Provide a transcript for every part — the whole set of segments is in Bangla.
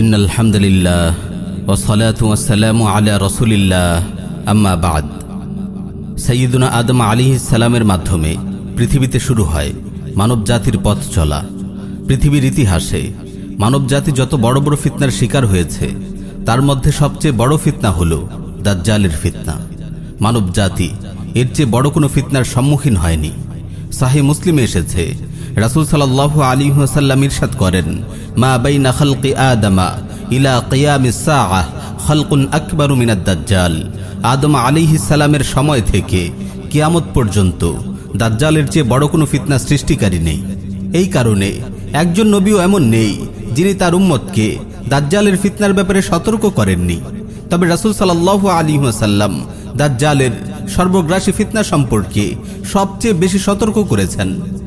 ইন আলহামদুলিল্লাহ ওসলাত ওয়াসালাম আলা রসুলিল্লাহ। আম্মা বাদ। সঈদুনা আদম আলী সালামের মাধ্যমে পৃথিবীতে শুরু হয় মানব জাতির পথ চলা। পৃথিবীর ইতিহাসে মানবজাতি যত বড় বড় ফিতনার শিকার হয়েছে, তার মধ্যে সবচেয়ে বড় ফিতনা হল দাজ্জালের ফিতনা। মানবজাতি এর চেয়ে বড় কোনো ফিতনার সম্মুখীন হয়নি। সাহে মুসলিমে এসেছে রাসুল সাল্লাহ আলী সাল্লাম ইরশাদ করেন, মা বাইনা খালকি আদামা ইলা কিয়ামিস খালকুন আকবরু মিনাদ দাজ্জাল। আদম আলিহিস সালামের সময় থেকে কিয়ামত পর্যন্ত দাজ্জালের চেয়ে বড় কোনো ফিতনা সৃষ্টিকারী নেই। এই কারণে একজন নবীও এমন নেই যিনি তার উম্মতকে দাজ্জালের ফিতনার ব্যাপারে সতর্ক করেননি। তবে রাসুল সাল্লাহ আলী সাল্লাম দাজ্জালের সর্বগ্রাসী ফিতনা সম্পর্কে সবচেয়ে বেশি সতর্ক করেছেন।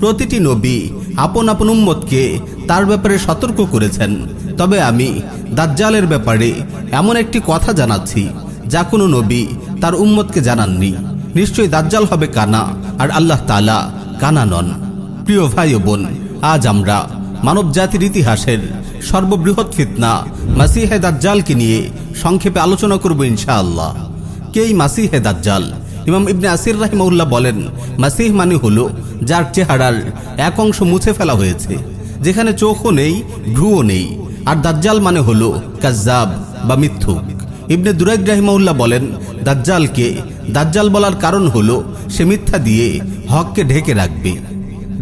প্রতিটি নবী আপন আপন উম্মতকে তার ব্যাপারে সতর্ক করেছেন। তবে আমি দাজ্জালের ব্যাপারে এমন একটি কথা জানাচ্ছি, যা কোনো নবী তার উম্মতকে জানাননি। নিশ্চয়ই দাজ্জাল হবে কানা, আর আল্লাহ তালা কানা নন। প্রিয় ভাই ও বোন, আজ আমরা মানব জাতির ইতিহাসের সর্ববৃহৎ ফিতনা মাসিহে দাজ্জালকে নিয়ে সংক্ষেপে আলোচনা করব ইনশাআল্লাহ। কেই মাসিহে দাজ্জাল? ইমাম ইবনে আসির রাহিমাউল্লাহ বলেন, মাসিহ মানে হলো, যার চেহারার এক অংশ মুছে ফেলা হয়েছে, যেখানে চোখও নেই, ভ্রুও নেই। আর দাজ্জাল মানে হলো, কাজ্জাব বা মিথ্যুক। ইবনে দুরাইদ রাহিমাউল্লাহ বলেন, দাজ্জালকে, দাজ্জাল বলার কারণ হলো, সে মিথ্যা দিয়ে হককে ঢেকে রাখবে।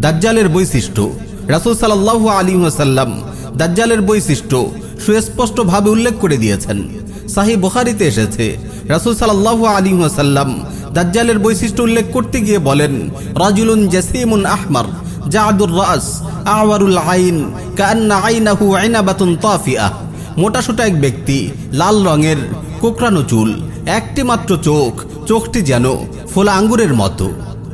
দাজ্জালের বৈশিষ্ট্য, রাসুল সাল্লাহ আলী সাল্লাম দাজ্জালের বৈশিষ্ট্য সুস্পষ্টভাবে উল্লেখ করে দিয়েছেন। সাহি বখারিতে এসেছে, রাসুল সাল্লাহ আলী সাল্লাম দাজ্জালের বৈশিষ্ট্য উল্লেখ করতে গিয়ে বলেন, রাজুলুন জাসিমুন আহমার জাহাদুর রাস, আওয়ারুল আইন কান্না আইনাহু আইনাবাতুন তাফিয়া মোটাসোটা এক ব্যক্তি, লাল রঙের, কোকড়ানো চুল, একটি মাত্র চোখ, চোখটি যেন ফোলা আঙ্গুরের মতো।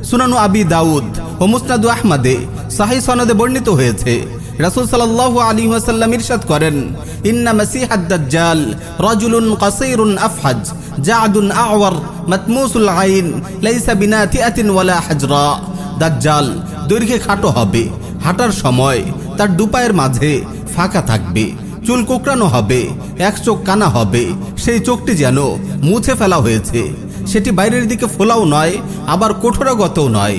সুনানু আবি দাউদ ও মুসনাদু আহমদে সাহি সনদে বর্ণিত হয়েছে রাসূল সাল্লাল্লাহু আলাইহি ওয়াসাল্লাম ইরশাদ করেন, ইন্না মাসিহাদ দাজ্জাল রাজুলুন কাসীরুন আফহাজ জাআদুন আওয়ার, মাতমুসুল আইন, লাইসা বিনাতিআতিন ওয়ালা হাজরা। দাজ্জাল দৈর্ঘ্যে খাটো হবে, হাঁটার সময় তার দুপায়ের মাঝে ফাঁকা থাকবে, চুল কোকড়ানো হবে, এক চোখ কানা হবে, সেই চোখটি যেন মুছে ফেলা হয়েছে। সেটি বাইরের দিকে ফোলাও নয়, আবার কঠোরাগতও নয়।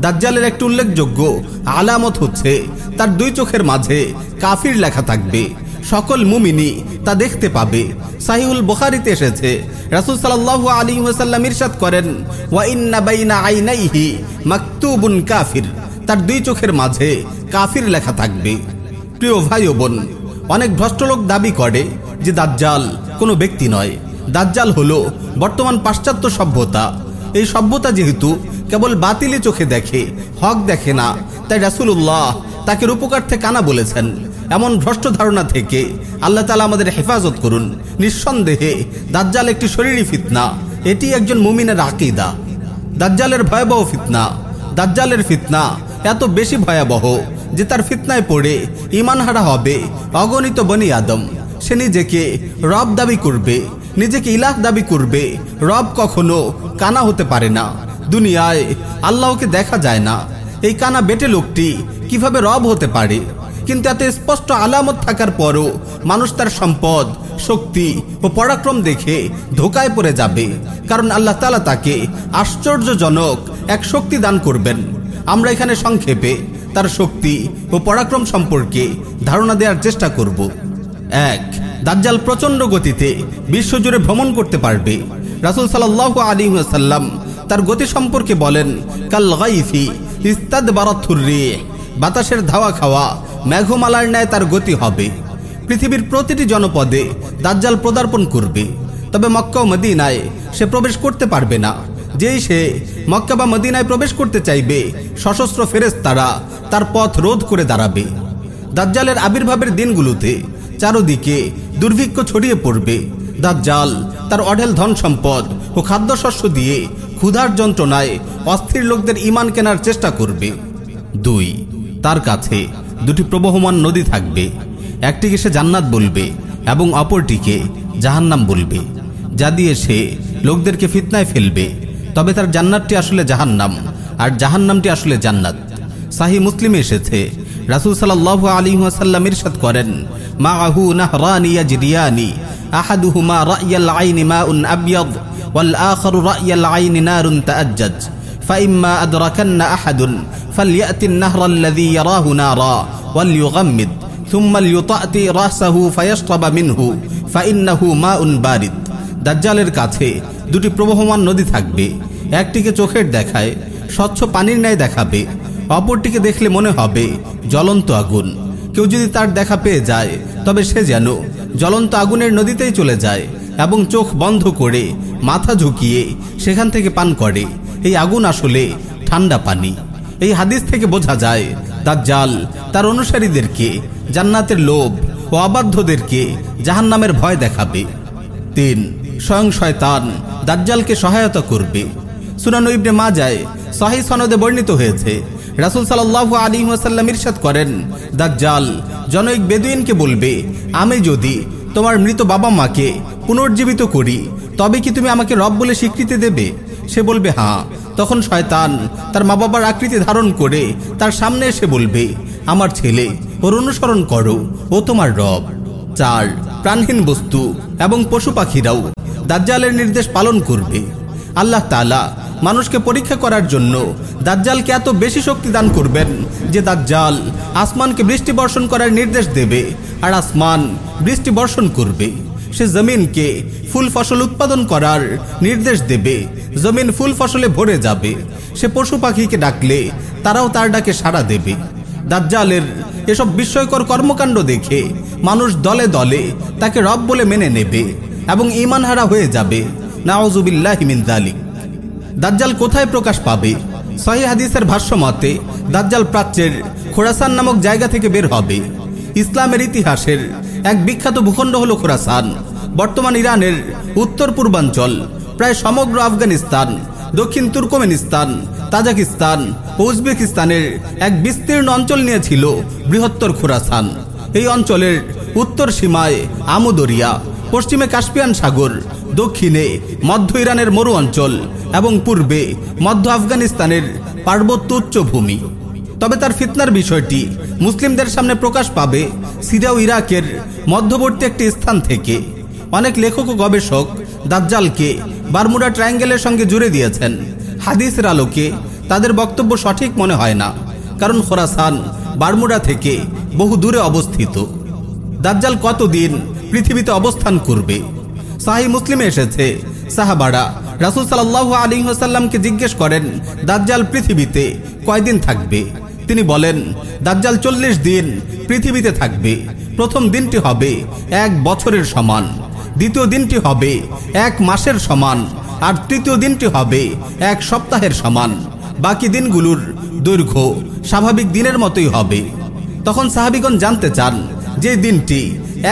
দাজ্জালের একটি উল্লেখযোগ্য আলামত হচ্ছে, তার দুই চোখের মাঝে কাফির লেখা থাকবে। সকল মুমিনি তা দেখতে পাবে। সাহিউল বুখারীতে এসেছে, রাসূল সাল্লাল্লাহু আলী ওয়াসাল্লাম ইরশাদ করেন, ওয়া ইন্না বাইনা আইনাইহি মাকতুবুন কাফির। তার দুই চোখের মাঝে কাফির লেখা থাকবে। প্রিয় ভাই বোন, অনেক ভ্রষ্ট লোক দাবি করে যে দাজ্জাল কোনো ব্যক্তি নয়। দাজ্জাল হলো বর্তমান পাশ্চাত্য সভ্যতা। এই সভ্যতা যেহেতু কেবল বাতিলি চোখে দেখে, হক দেখে না। তাই রাসুল্লাহ তাকে রূপকার্থে কানা বলেছেন। এমন ভ্রষ্ট ধারণা থেকে আল্লাহ তালা আমাদের হেফাজত করুন। নিঃসন্দেহে দাজ্জাল একটি শরীরী ফিতনা। এটি একজন মুমিনের আকিদা। দাজ্জালের ভয়াবহ ফিতনা। দাজ্জালের ফিতনা এত বেশি ভয়াবহ যে তার ফিতনায় পড়ে ইমান হারা হবে অগণিত বনি আদম। সে নিজেকে রব দাবি করবে, নিজেকে ইলাহ দাবি করবে। রব কখনো কানা হতে পারে না। দুনিয়ায় আল্লাহকে দেখা যায় না। এই কানা বেটে লোকটি কীভাবে রব হতে পারে? কিন্তু এত স্পষ্ট আলামত থাকার পরও মানুষ তার সম্পদ, শক্তি ও পরাক্রম দেখে ধোকায় পড়ে যাবে। কারণ আল্লাহ তালা তাকে আশ্চর্যজনক এক শক্তি দান করবেন। আমরা এখানে সংক্ষেপে তার শক্তি ও পরাক্রম সম্পর্কে ধারণা দেওয়ার চেষ্টা করব। এক, দাজ্জাল প্রচণ্ড গতিতে বিশ্বজুড়ে ভ্রমণ করতে পারবে। রাসুল সাল্লাহ আলী সাল্লাম তার গতি সম্পর্কে বলেন, কাল গাইফি ইস্তাদ বারাথুর্রি বাতাসের ধাওয়া খাওয়া, মেঘমালার ন্যায় তার গতি হবে। পৃথিবীর প্রতিটি জনপদে দাজ্জাল পদার্পণ করবে। তবে মক্কা ও মদিনায় সে প্রবেশ করতে পারবে না। যেই সে মক্কা বা মদিনায় প্রবেশ করতে চাইবে, সশস্ত্র ফেরেশতারা তার পথ রোধ করে দাঁড়াবে। দাজ্জালের আবির্ভাবের দিনগুলোতে চারদিকে দুর্ভিক্ষ ছড়িয়ে পড়বে। দাজ্জাল তার অঢেল ধন সম্পদ ও খাদ্যশস্য দিয়ে ক্ষুধার যন্ত্রণায় অস্থির লোকদের ইমান কেনার চেষ্টা করবে। দুই, তার কাছে দুটি প্রবহমান নদী থাকবে। একটিকে সে জান্নাত বলবে এবং অপরটিকে জাহান্নাম বলবে। যা দিয়ে সে লোকদেরকে ফিতনায় ফেলবে। তবে তার জান্নাতটি আসলে জাহান্নাম আর জাহান্নামটি আসলে জান্নাত। সাহি মুসলিমে এসেছে, রাসুল সাল্লাহ আলী ওয়াসাল্লাম ইরশাদ করেন মা আহু নাহরানি ইয়াজরিয়ানি, আহাদুহুমা রা'য়াল আইনি মাউন আবিয়াদ ওয়াল আখারু রা'য়াল আইনি নারুন তাআজ্জাজ فإما أدركن أحد فليأتي النهر الذي يراه نارا وليغمد ثم ليطأتي رأسه فيشرب منه فإنه ماء بارد দাজ্জালের কাছে দুটি প্রবহমান নদী থাকবে একটিকে চোখের দেখায় স্বচ্ছ পানির ন্যায় দেখাবে অপরটিকে দেখলে মনে হবে জ্বলন্ত আগুন কেউ যদি তার দেখা পেয়ে যায় তবে সে যেন জ্বলন্ত আগুনের নদীতেই চলে যায় এবং চোখ বন্ধ করে মাথা ঝুঁকিয়ে সেখান থেকে পান করে। এই আগুন আসলে ঠান্ডা পানি। এই হাদিস থেকে বোঝা যায়, দাজ্জাল তার অনুসারীদেরকে জান্নাতের লোভ ও অবাধ্যদেরকে জাহান্নামের ভয় দেখাবে। তিন, স্বয়ং শয়তান দাজ্জালকে সহায়তা করবে। সুনানু ইবনে মাজায় সহি সনদে বর্ণিত হয়েছে, রাসুল সাল্লাহ আলী ওয়াসাল্লাম ইরশাদ করেন, দাজ্জাল জনৈক বেদুইনকে বলবে, আমি যদি তোমার মৃত বাবা মাকে পুনর্জীবিত করি। তবে কি তুমি আমাকে রব বলে স্বীকৃতি দেবে? সে বলবে হ্যাঁ তখন শয়তান তার মা বাবার আকৃতি ধারণ করে তার সামনে এসে বলবে, আমার ছেলে, ওর অনুসরণ করো, ও তোমার রব। চার প্রাণহীন বস্তু এবং পশু পাখিরাও দাজ্জালের নির্দেশ পালন করবে। আল্লাহ তালা মানুষকে পরীক্ষা করার জন্য দাজ্জালকে এত বেশি শক্তি দান করবেন যে দাজ্জাল আসমানকে বৃষ্টি বর্ষণ করার নির্দেশ দেবে। আর আসমান বৃষ্টি বর্ষণ করবে। সে জমিনকে ফুল ফসল উৎপাদন করার নির্দেশ দেবে। জমিন ফুল ফসলে ভরে যাবে। সে পশু পাখিকে ডাকলে তারাও তার ডাকে সাড়া দেবে। দাজ্জালের এসব বিস্ময়কর কর্মকাণ্ড দেখে মানুষ দলে দলে তাকে রব বলে মেনে নেবে এবং ইমানহারা হয়ে যাবে। নাওজুবিল্লাহ মিন জালিক দাজ্জাল কোথায় প্রকাশ পাবে? সহি হাদিসের ভাষ্য মতে দাজ্জাল প্রাচ্যের খোরাসান নামক জায়গা থেকে বের হবে। ইসলামের ইতিহাসের এক বিখ্যাত ভূখণ্ড হল খোরাসান, বর্তমান ইরানের উত্তর পূর্বাঞ্চল, প্রায় সমগ্র আফগানিস্তান, দক্ষিণ তুর্কমেনিস্তান, তাজাকিস্তান উজবেকিস্তানের এক বিস্তীর্ণ অঞ্চল নিয়েছিল বৃহত্তর খোরাসান। এই অঞ্চলের উত্তর সীমায় আমুদরিয়া, পশ্চিমে কাস্পিয়ান সাগর, দক্ষিণে মধ্য ইরানের মরু অঞ্চল এবং পূর্বে মধ্য আফগানিস্তানের পার্বত্য উচ্চভূমি। তবে তার ফিতনার বিষয়টি মুসলিমদের সামনে প্রকাশ পাবে সিরিয়া ও ইরাকের মধ্যবর্তী একটি স্থান থেকে। অনেক লেখক ও গবেষক দাজ্জালকে বারমুডা ট্রায়াঙ্গেলের সঙ্গে জুড়ে দিয়েছেন। হাদিসের আলোকে তাদের বক্তব্য সঠিক মনে হয় না, কারণ খোরাসান বারমুডা থেকে বহু দূরে অবস্থিত। দাজ্জাল কতদিন পৃথিবীতে অবস্থান করবে? সাহি মুসলিমে এসেছে। সাহাবাড়া রাসুল সাল্লাহ আলী হাসাল্লামকে জিজ্ঞেস করেন, দাজ্জাল পৃথিবীতে কয়দিন থাকবে? তিনি বলেন, দাজ্জাল চল্লিশ দিন পৃথিবীতে থাকবে। প্রথম দিনটি হবে এক বছরের সমান, দ্বিতীয় দিনটি হবে এক মাসের সমান, আর তৃতীয় দিনটি হবে এক সপ্তাহের সমান। বাকি দিনগুলোর দৈর্ঘ্য স্বাভাবিক দিনের মতোই হবে। তখন সাহাবিগণ জানতে চান, যে দিনটি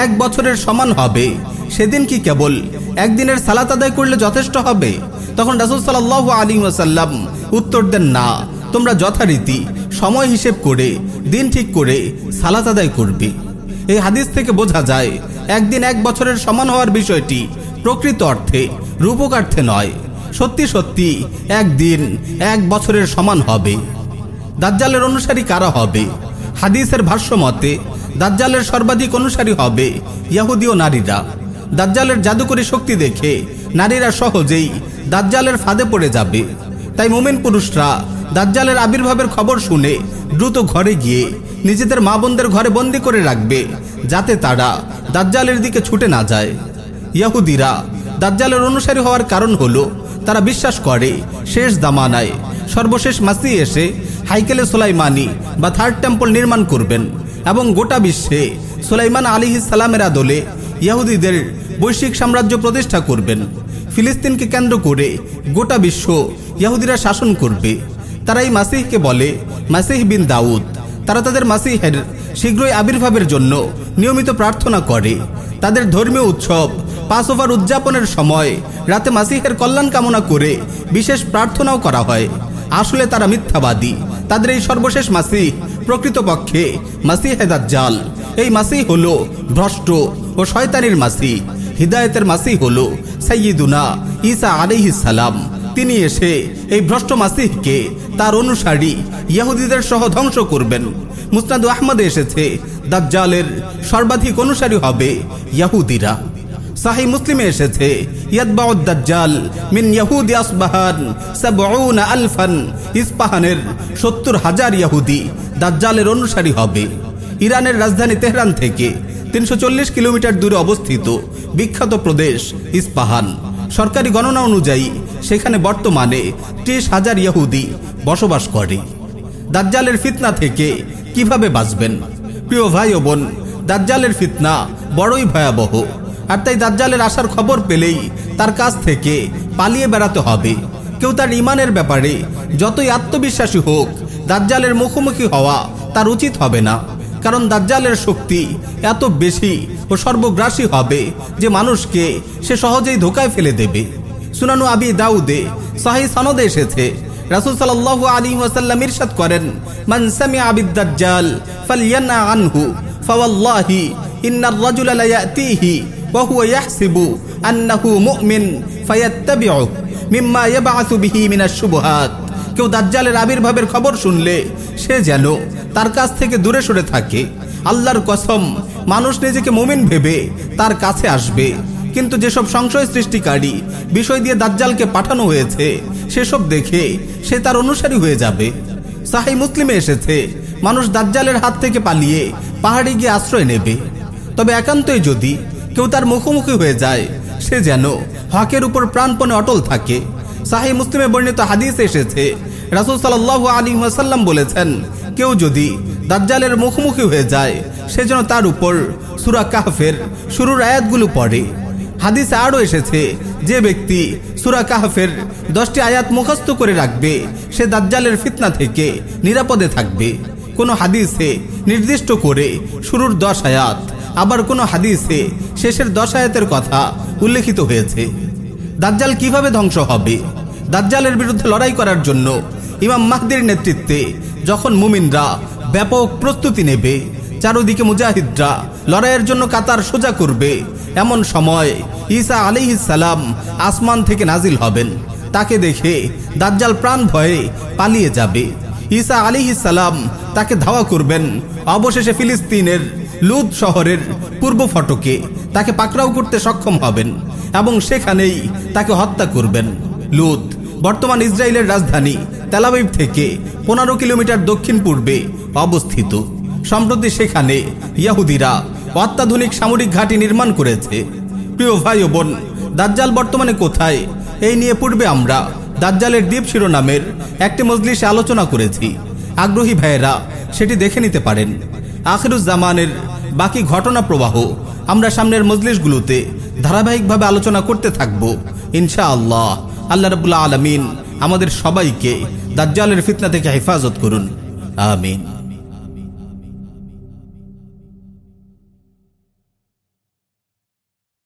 এক বছরের সমান হবে, সেদিন কি কেবল একদিনের সালাত আদায় করলে যথেষ্ট হবে? তখন রাসুল সাল্লাহ আলী ওয়াসাল্লাম উত্তর দেন, না, তোমরা যথারীতি সময় হিসেব করে, দিন ঠিক করে সালাত আদায় করবে। এই হাদিস থেকে বোঝা যায়, একদিন এক বছরের সমান হওয়ার বিষয়টি প্রকৃত অর্থে রূপকার্থে নয়। সত্যি সত্যি একদিন এক বছরের সমান হবে। দাজ্জালের অনুসারী কারা হবে? হাদিসের ভাষ্য মতে, দাজ্জালের সর্বাধিক অনুসারী হবে ইয়াহুদি ও নারীরা। দাজ্জালের জাদুকরী শক্তি দেখে নারীরা সহজেই দাজ্জালের ফাঁদে পড়ে যাবে। তাই মোমেন পুরুষরা দাজ্জালের আবির্ভাবের খবর শুনে দ্রুত ঘরে গিয়ে নিজেদের মা বোনদের ঘরে বন্দি করে রাখবে, যাতে তারা দাজ্জালের দিকে ছুটে না যায়। ইয়াহুদিরা দাজ্জালের অনুসারী হওয়ার কারণ হলো, তারা বিশ্বাস করে শেষ দামানায় সর্বশেষ মাসি এসে হাইকেলে সোলাইমানি বা থার্ড টেম্পল নির্মাণ করবেন এবং গোটা বিশ্বে সোলাইমান আলী সালামের আদলে ইয়াহুদিদের বৈশ্বিক সাম্রাজ্য প্রতিষ্ঠা করবেন। ফিলিস্তিনকে কেন্দ্র করে গোটা বিশ্ব ইয়াহুদিরা শাসন করবে। তারা এই মাসিহকে বলে, মাসিহ বিন দাউদ। তারা তাদের মাসিহের শীঘ্রই আবির্ভাবের জন্য নিয়মিত প্রার্থনা করে। তাদের ধর্মীয় উৎসব পাস ওভার উদযাপনের সময় রাতে মাসিহের কল্যাণ কামনা করে বিশেষ প্রার্থনাও করা হয়। আসলে তারা মিথ্যাবাদী। তাদের এই সর্বশেষ মাসিহ প্রকৃতপক্ষে মাসিহে দাজ্জাল। এই মাসিহ হল ভ্রষ্ট ও শয়তানির মাসি হিদায়তের মাসিহ হল সাইয়িদুনা ঈসা আলাইহিস সালাম। তিনি এসে এই ভ্রষ্ট মাসিহকে তার অনুসারী ইয়াহুদিদের সহ ধ্বংস করবেন। মুসনাদু আহমদে এসেছে, দাজ্জালের সর্বাধিক অনুসারী হবে ইয়াহুদিরা সাহি মুসলিমে এসেছে, ইয়াতবাউদ দাজ্জাল মিন ইয়াহুদি আসবাহান সাবউনা আলফান, ইস্পাহানের সত্তর হাজার ইয়াহুদি দাজ্জালের অনুসারী হবে। ইরানের রাজধানী তেহরান থেকে তিনশো চল্লিশ কিলোমিটার দূরে অবস্থিত বিখ্যাত প্রদেশ ইস্পাহান। সরকারি গণনা অনুযায়ী সেখানে বর্তমানে ত্রিশ হাজার ইহুদি বসবাস করে। দাজ্জালের ফিতনা থেকে কীভাবে বাঁচবেন? প্রিয় ভাই ও বোন, দাজ্জালের ফিতনা বড়ই ভয়াবহ। আর তাই দাজ্জালের আসার খবর পেলেই তার কাছ থেকে পালিয়ে বেড়াতে হবে। কেউ তার ইমানের ব্যাপারে যতই আত্মবিশ্বাসী হোক, দাজ্জালের মুখোমুখি হওয়া তার উচিত হবে না। কারণ দাজ্জালের শক্তি এত বেশি ও সর্বগ্রাসী হবে যে মানুষকে সে সহজেই ধোকায় ফেলে দেবে। সুনানু আবি দাউদে সাহি সনদে এসেছে। রাসূল সাল্লাল্লাহু আলাইহি ওয়াসাল্লাম ইরশাদ করেন, মান সামিআ বিদ দাজ্জাল ফালয়ানা আনহু, ফাওয়াল্লাহি ইন্নার রাজুলা লা ইয়াতিহি ওয়া হুয়া ইয়াহসিবু আন্নাহু মুমিন ফায়াত্তাবিউ মিম্মা ইয়াবআসু বিহি মিনাশ শুবহাত। কেউ দাজ্জালের আবির্ভাবের খবর শুনলে সে যেন তার কাছ থেকে দূরে সরে থাকে। আল্লাহর কসম, মানুষ নিজেকে মুমিন ভেবে তার কাছে আসবে। কিন্তু যেসব সংশয় সৃষ্টিকারী বিষয় দিয়ে দাজ্জালকে পাঠানো হয়েছে, সেসব দেখে সে তার অনুসারী হয়ে যাবে। সাহি মুসলিমে এসেছে, মানুষ দাজ্জালের হাত থেকে পালিয়ে পাহাড়ে গিয়ে আশ্রয় নেবে। তবে একান্তই যদি কেউ তার মুখোমুখি হয়ে যায়, সে যেন হকের উপর প্রাণপণে অটল থাকে। সাহি মুসলিমে বর্ণিত হাদিস এসেছে, রাসুল সাল্লাহ আলী ওয়াসাল্লাম বলেছেন, কেউ যদি দাজ্জালের মুখোমুখি হয়ে যায়, সে যেন তার উপর সুরা কাহফের শুরুর আয়াতগুলো পড়ে। হাদিসে আরও এসেছে, যে ব্যক্তি সুরা কাহফের দশটি আয়াত মুখস্থ করে রাখবে, সে দাজ্জালের ফিতনা থেকে নিরাপদে থাকবে। কোনো হাদিসে নির্দিষ্ট করে শুরুর দশ আয়াত, আবার কোনো হাদিসে শেষের দশ আয়াতের কথা উল্লেখিত হয়েছে। দাজ্জাল কীভাবে ধ্বংস হবে? দাজ্জালের বিরুদ্ধে লড়াই করার জন্য ইমাম মাহদির নেতৃত্বে যখন মুমিনরা ব্যাপক প্রস্তুতি নেবে, চারোদিকে মুজাহিদরা লড়াইয়ের জন্য কাতার সোজা করবে এমন সময় ঈসা সালাম আসমান থেকে নাজিল হবেন। তাকে দেখে দাজ্জাল প্রাণ ভয়ে পালিয়ে যাবে। ঈসা সালাম তাকে ধাওয়া করবেন অবশেষে ফিলিস্তিনের লুদ শহরের পূর্ব ফটকে। তাকে পাকড়াও করতে সক্ষম হবেন এবং সেখানেই তাকে হত্যা করবেন। লুদ বর্তমান ইসরায়েলের রাজধানী তেলাবিব থেকে পনেরো কিলোমিটার দক্ষিণ পূর্বে অবস্থিত। সম্প্রতি সেখানে ইয়াহুদিরা অত্যাধুনিক সামরিক ঘাঁটি নির্মাণ করেছে। প্রিয় ভাই ও বোন, দাজ্জাল বর্তমানে কোথায়? এই নিয়ে পূর্বে আমরা দাজ্জালের দ্বীপ শিরোনামের একটি মজলিসে আলোচনা করেছি। আগ্রহী ভাইয়েরা, সেটি দেখে নিতে পারেন। আখিরুজ্জামানের বাকি ঘটনা প্রবাহ আমরা সামনের মজলিসগুলোতে ধারাবাহিকভাবে আলোচনা করতে থাকব। ইনশা আল্লাহ আল্লাহ রবুল্লা আলমিন আমাদের সবাইকে দাজ্জালের ফিতনা থেকে হেফাজত করুন। আমিন।